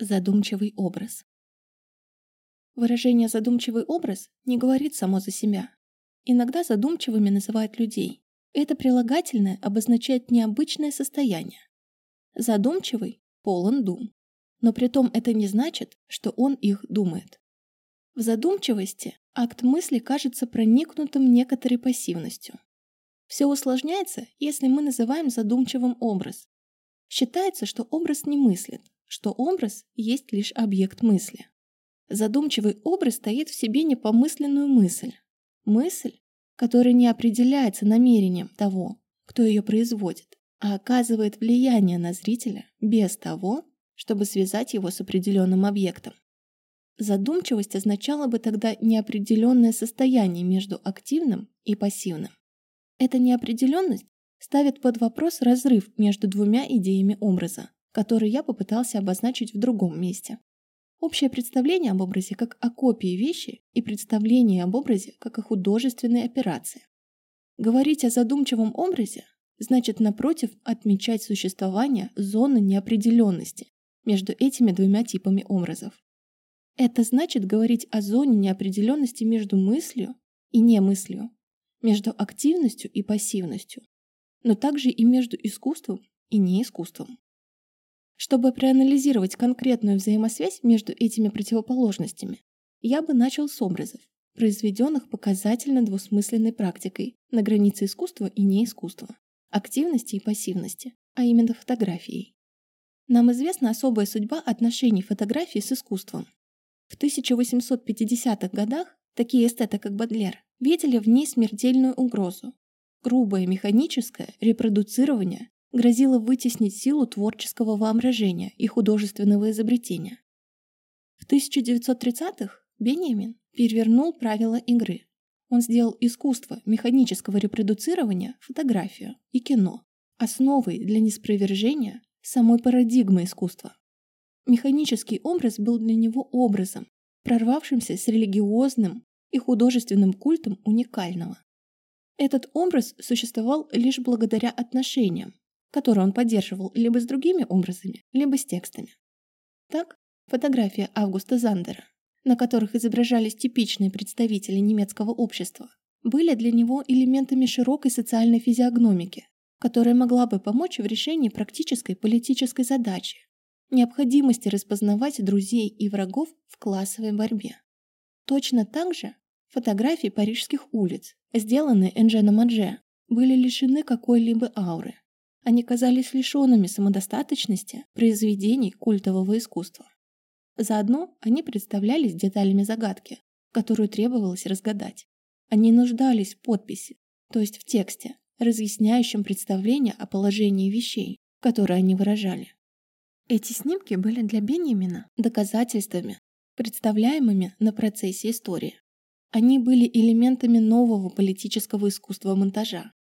Задумчивый образ. Выражение «задумчивый образ» не говорит само за себя. Иногда задумчивыми называют людей. Это прилагательное обозначает необычное состояние. Задумчивый – полон дум. Но при том это не значит, что он их думает. В задумчивости акт мысли кажется проникнутым некоторой пассивностью. Все усложняется, если мы называем задумчивым образ. Считается, что образ не мыслит, что образ есть лишь объект мысли. Задумчивый образ стоит в себе непомысленную мысль. Мысль, которая не определяется намерением того, кто ее производит, а оказывает влияние на зрителя без того, чтобы связать его с определенным объектом. Задумчивость означала бы тогда неопределенное состояние между активным и пассивным. Эта неопределенность ставит под вопрос разрыв между двумя идеями образа который я попытался обозначить в другом месте. Общее представление об образе как о копии вещи и представление об образе как о художественной операции. Говорить о задумчивом образе значит, напротив, отмечать существование зоны неопределенности между этими двумя типами образов. Это значит говорить о зоне неопределенности между мыслью и немыслью, между активностью и пассивностью, но также и между искусством и неискусством. Чтобы проанализировать конкретную взаимосвязь между этими противоположностями, я бы начал с образов, произведенных показательно двусмысленной практикой на границе искусства и неискусства, активности и пассивности, а именно фотографией. Нам известна особая судьба отношений фотографии с искусством. В 1850-х годах такие эстеты, как Бадлер, видели в ней смертельную угрозу. Грубое механическое репродуцирование грозило вытеснить силу творческого воображения и художественного изобретения. В 1930-х Бенjamin перевернул правила игры. Он сделал искусство механического репродуцирования, фотографию и кино основой для неспровержения самой парадигмы искусства. Механический образ был для него образом, прорвавшимся с религиозным и художественным культом уникального. Этот образ существовал лишь благодаря отношениям, который он поддерживал либо с другими образами, либо с текстами. Так, фотография Августа Зандера, на которых изображались типичные представители немецкого общества, были для него элементами широкой социальной физиогномики, которая могла бы помочь в решении практической политической задачи – необходимости распознавать друзей и врагов в классовой борьбе. Точно так же фотографии парижских улиц, сделанные Эндженом Мадже, были лишены какой-либо ауры, они казались лишенными самодостаточности произведений культового искусства. Заодно они представлялись деталями загадки, которую требовалось разгадать. Они нуждались в подписи, то есть в тексте, разъясняющем представление о положении вещей, которые они выражали. Эти снимки были для Беньямина доказательствами, представляемыми на процессе истории. Они были элементами нового политического искусства монтажа,